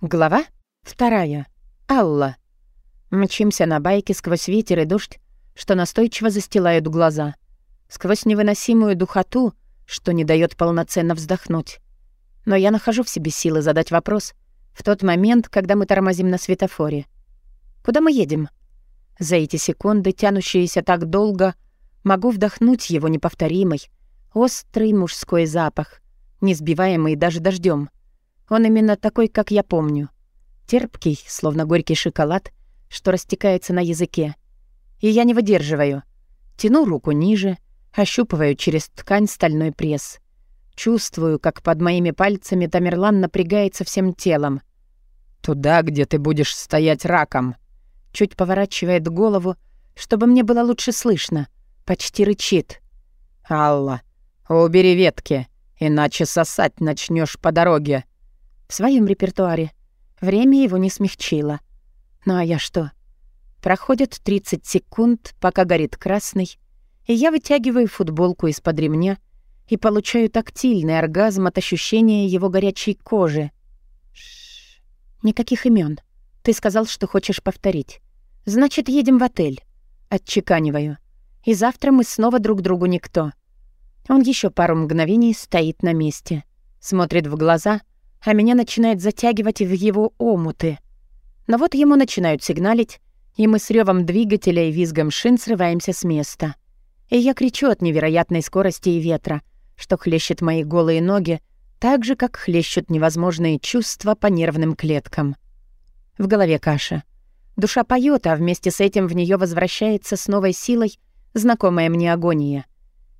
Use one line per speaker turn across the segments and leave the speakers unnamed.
Глава вторая. Алла. Мчимся на байке сквозь ветер и дождь, что настойчиво застилают глаза. Сквозь невыносимую духоту, что не дает полноценно вздохнуть. Но я нахожу в себе силы задать вопрос в тот момент, когда мы тормозим на светофоре. Куда мы едем? За эти секунды, тянущиеся так долго, могу вдохнуть его неповторимый, острый мужской запах, не сбиваемый даже дождем. Он именно такой, как я помню. Терпкий, словно горький шоколад, что растекается на языке. И я не выдерживаю. Тяну руку ниже, ощупываю через ткань стальной пресс. Чувствую, как под моими пальцами Тамерлан напрягается всем телом.
«Туда, где ты будешь стоять раком»,
чуть поворачивает голову, чтобы мне было лучше слышно. Почти рычит.
«Алла, убери ветки, иначе сосать начнешь по дороге»,
в своем репертуаре. Время его не смягчило. Ну а я что? Проходит 30 секунд, пока горит красный, и я вытягиваю футболку из-под ремня и получаю тактильный оргазм от ощущения его горячей кожи. Никаких имен. Ты сказал, что хочешь повторить. Значит, едем в отель. Отчеканиваю. И завтра мы снова друг другу никто. Он еще пару мгновений стоит на месте. Смотрит в глаза — а меня начинает затягивать в его омуты. Но вот ему начинают сигналить, и мы с ревом двигателя и визгом шин срываемся с места. И я кричу от невероятной скорости и ветра, что хлещет мои голые ноги, так же, как хлещут невозможные чувства по нервным клеткам. В голове каша. Душа поет, а вместе с этим в нее возвращается с новой силой знакомая мне агония.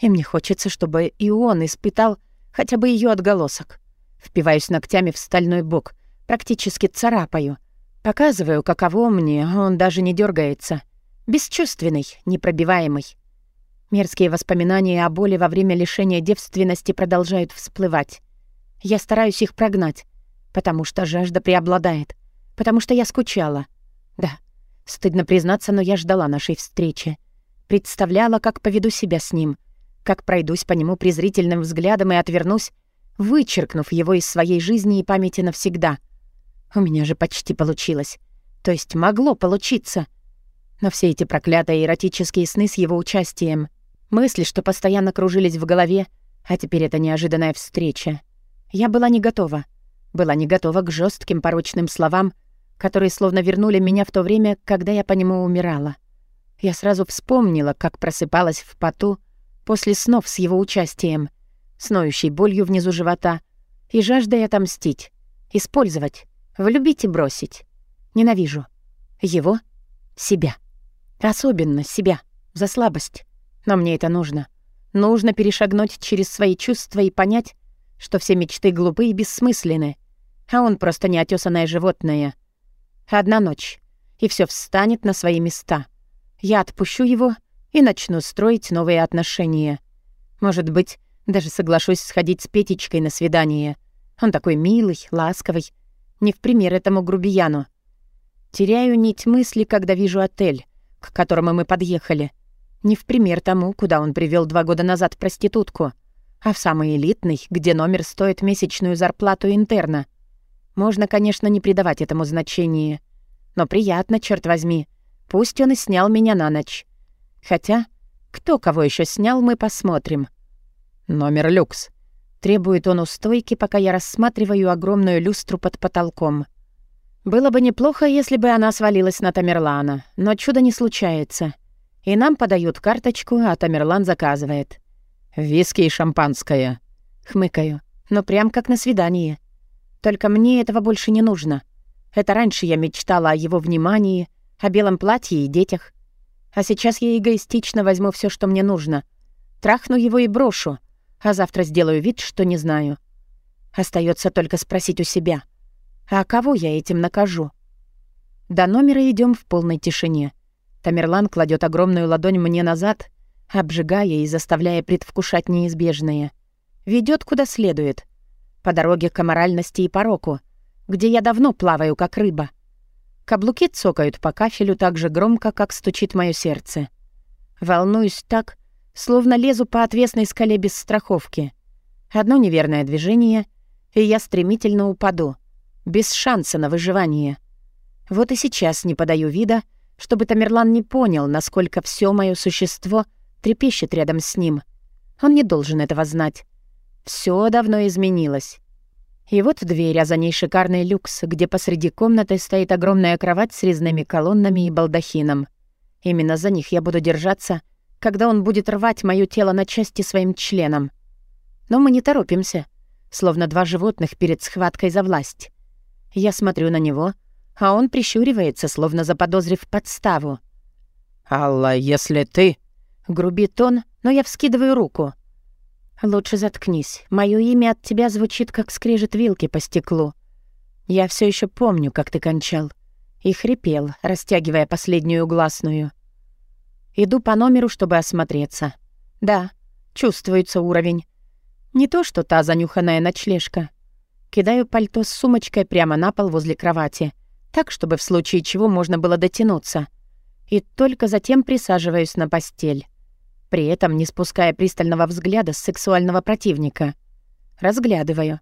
И мне хочется, чтобы и он испытал хотя бы ее отголосок. Впиваюсь ногтями в стальной бок, практически царапаю. Показываю, каково мне, он даже не дергается. Бесчувственный, непробиваемый. Мерзкие воспоминания о боли во время лишения девственности продолжают всплывать. Я стараюсь их прогнать, потому что жажда преобладает, потому что я скучала. Да, стыдно признаться, но я ждала нашей встречи. Представляла, как поведу себя с ним, как пройдусь по нему презрительным взглядом и отвернусь, вычеркнув его из своей жизни и памяти навсегда. У меня же почти получилось. То есть могло получиться. Но все эти проклятые эротические сны с его участием, мысли, что постоянно кружились в голове, а теперь это неожиданная встреча. Я была не готова. Была не готова к жестким порочным словам, которые словно вернули меня в то время, когда я по нему умирала. Я сразу вспомнила, как просыпалась в поту после снов с его участием — с ноющей болью внизу живота и жаждой отомстить, использовать, влюбить и бросить. Ненавижу. Его, себя. Особенно себя, за слабость. Но мне это нужно. Нужно перешагнуть через свои чувства и понять, что все мечты глупы и бессмысленны, а он просто неотесанное животное. Одна ночь, и все встанет на свои места. Я отпущу его и начну строить новые отношения. Может быть, даже соглашусь сходить с Петечкой на свидание. Он такой милый, ласковый. Не в пример этому грубияну. Теряю нить мысли, когда вижу отель, к которому мы подъехали. Не в пример тому, куда он привел два года назад проститутку, а в самый элитный, где номер стоит месячную зарплату интерна. Можно, конечно, не придавать этому значения. Но приятно, черт возьми. Пусть он и снял меня на ночь. Хотя, кто кого еще снял, мы посмотрим.
«Номер люкс».
Требует он у стойки, пока я рассматриваю огромную люстру под потолком. Было бы неплохо, если бы она свалилась на Тамерлана, но чудо не случается. И нам подают карточку, а Тамерлан заказывает.
«Виски и шампанское».
Хмыкаю. Но прям как на свидании. Только мне этого больше не нужно. Это раньше я мечтала о его внимании, о белом платье и детях. А сейчас я эгоистично возьму все, что мне нужно. Трахну его и брошу — а завтра сделаю вид, что не знаю. Остается только спросить у себя, а кого я этим накажу? До номера идем в полной тишине. Тамерлан кладет огромную ладонь мне назад, обжигая и заставляя предвкушать неизбежное. Ведет куда следует. По дороге к аморальности и пороку, где я давно плаваю, как рыба. Каблуки цокают по кафелю так же громко, как стучит мое сердце. Волнуюсь так, словно лезу по отвесной скале без страховки. Одно неверное движение, и я стремительно упаду. без шанса на выживание. Вот и сейчас не подаю вида, чтобы Тамерлан не понял, насколько все мое существо трепещет рядом с ним. Он не должен этого знать. Все давно изменилось. И вот дверь, а за ней шикарный люкс, где посреди комнаты стоит огромная кровать с резными колоннами и балдахином. Именно за них я буду держаться, когда он будет рвать моё тело на части своим членом. Но мы не торопимся, словно два животных перед схваткой за власть. Я смотрю на него, а он прищуривается, словно заподозрив подставу.
«Алла, если ты...»
— грубит он, но я вскидываю руку. «Лучше заткнись. Моё имя от тебя звучит, как скрежет вилки по стеклу. Я все еще помню, как ты кончал». И хрипел, растягивая последнюю гласную. Иду по номеру, чтобы осмотреться. Да, чувствуется уровень. Не то, что та занюханная ночлежка. Кидаю пальто с сумочкой прямо на пол возле кровати, так, чтобы в случае чего можно было дотянуться. И только затем присаживаюсь на постель при этом не спуская пристального взгляда с сексуального противника. Разглядываю.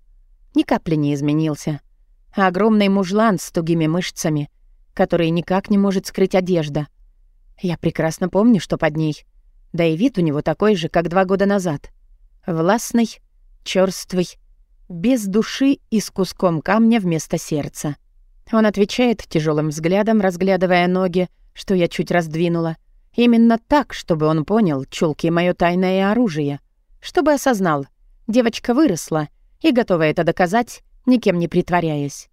Ни капли не изменился. А огромный мужлан с тугими мышцами, который никак не может скрыть одежда. Я прекрасно помню, что под ней. Да и вид у него такой же, как два года назад. Властный, чёрствый, без души и с куском камня вместо сердца. Он отвечает тяжелым взглядом, разглядывая ноги, что я чуть раздвинула — Именно так, чтобы он понял, чулки — мое тайное оружие. Чтобы осознал, девочка выросла и готова это доказать, никем не притворяясь.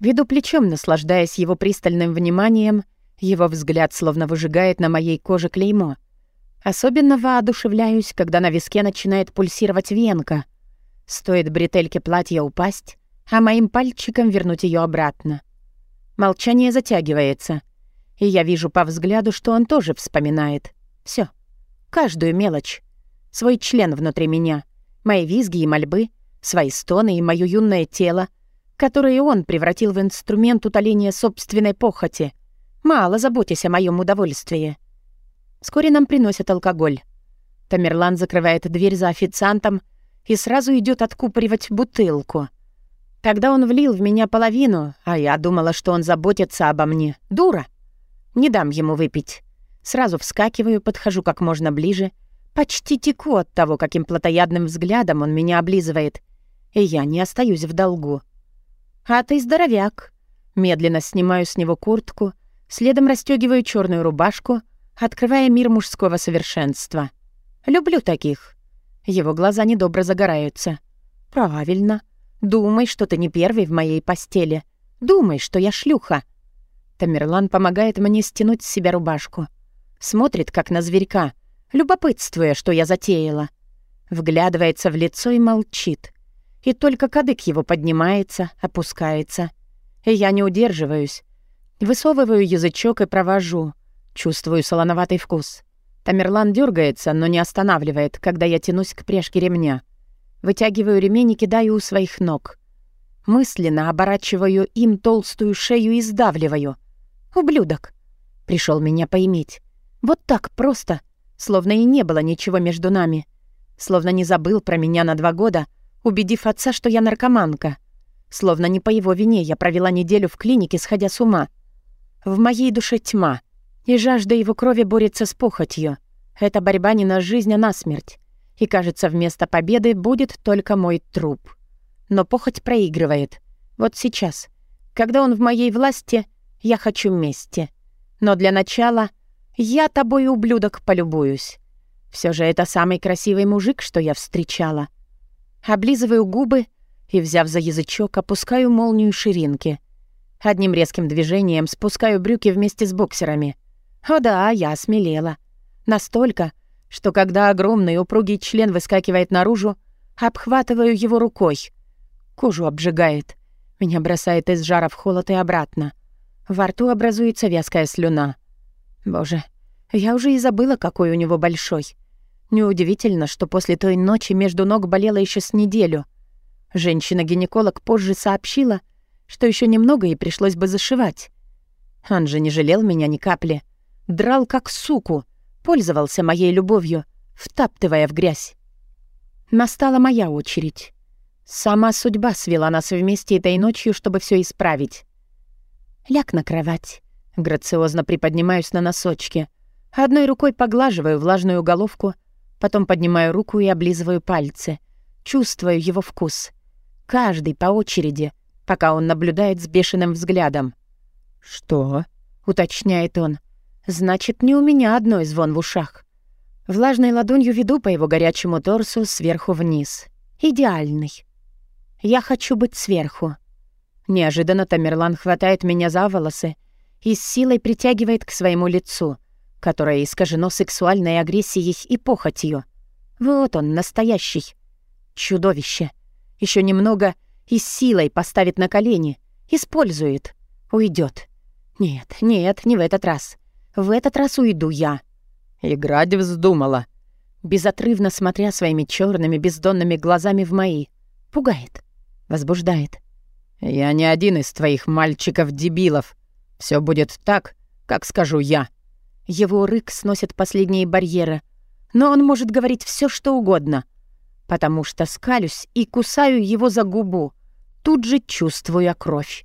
Веду плечом, наслаждаясь его пристальным вниманием, его взгляд словно выжигает на моей коже клеймо. Особенно воодушевляюсь, когда на виске начинает пульсировать венка. Стоит бретельке платья упасть, а моим пальчиком вернуть ее обратно. Молчание затягивается — и я вижу по взгляду, что он тоже вспоминает. Все, Каждую мелочь. Свой член внутри меня. Мои визги и мольбы. Свои стоны и моё юное тело, которое он превратил в инструмент утоления собственной похоти. Мало заботясь о моем удовольствии. Вскоре нам приносят алкоголь. Тамерлан закрывает дверь за официантом и сразу идет откупоривать бутылку. Тогда он влил в меня половину, а я думала, что он заботится обо мне. Дура! Не дам ему выпить. Сразу вскакиваю, подхожу как можно ближе. Почти теку от того, каким плотоядным взглядом он меня облизывает. И я не остаюсь в долгу. «А ты здоровяк». Медленно снимаю с него куртку, следом расстёгиваю черную рубашку, открывая мир мужского совершенства. Люблю таких. Его глаза недобро загораются. «Правильно. Думай, что ты не первый в моей постели. Думай, что я шлюха. Тамерлан помогает мне стянуть с себя рубашку. Смотрит, как на зверька, любопытствуя, что я затеяла. Вглядывается в лицо и молчит. И только кадык его поднимается, опускается. И я не удерживаюсь. Высовываю язычок и провожу. Чувствую солоноватый вкус. Тамерлан дергается, но не останавливает, когда я тянусь к пряжке ремня. Вытягиваю ремень и кидаю у своих ног. Мысленно оборачиваю им толстую шею и сдавливаю. Ублюдок. Пришел меня поиметь. Вот так просто, словно и не было ничего между нами. Словно не забыл про меня на два года, убедив отца, что я наркоманка. Словно не по его вине я провела неделю в клинике, сходя с ума. В моей душе тьма, и жажда его крови борется с похотью. Это борьба не на жизнь, а на смерть. И, кажется, вместо победы будет только мой труп. Но похоть проигрывает. Вот сейчас. Когда он в моей власти, я хочу мести. Но для начала я тобой, ублюдок, полюбуюсь. Все же это самый красивый мужик, что я встречала. Облизываю губы и, взяв за язычок, опускаю молнию ширинки. Одним резким движением спускаю брюки вместе с боксерами. О да, я осмелела. Настолько, что когда огромный упругий член выскакивает наружу, обхватываю его рукой. Кожу обжигает. Меня бросает из жара в холод и обратно. Во рту образуется вязкая слюна. Боже, я уже и забыла, какой у него большой. Неудивительно, что после той ночи между ног болела еще с неделю. Женщина-гинеколог позже сообщила, что еще немного и пришлось бы зашивать. Он же не жалел меня ни капли. Драл как суку, пользовался моей любовью, втаптывая в грязь. Настала моя очередь. Сама судьба свела нас вместе этой ночью, чтобы все исправить. Ляг на кровать. Грациозно приподнимаюсь на носочки. Одной рукой поглаживаю влажную головку, потом поднимаю руку и облизываю пальцы. Чувствую его вкус. Каждый по очереди, пока он наблюдает с бешеным взглядом.
«Что?»
— уточняет он. «Значит, не у меня одной звон в ушах. Влажной ладонью веду по его горячему торсу сверху вниз. Идеальный. Я хочу быть сверху. Неожиданно Тамерлан хватает меня за волосы и с силой притягивает к своему лицу, которое искажено сексуальной агрессией и похотью. Вот он, настоящий. Чудовище. Еще немного и силой поставит на колени. Использует. Уйдет. Нет, нет, не в этот раз. В этот раз уйду я.
Играть вздумала.
Безотрывно смотря своими черными бездонными глазами в мои. Пугает. Возбуждает.
«Я не один из твоих мальчиков-дебилов. Все будет так, как скажу я».
Его рык сносит последние барьеры. Но он может говорить все, что угодно. Потому что скалюсь и кусаю его за губу, тут же чувствуя кровь.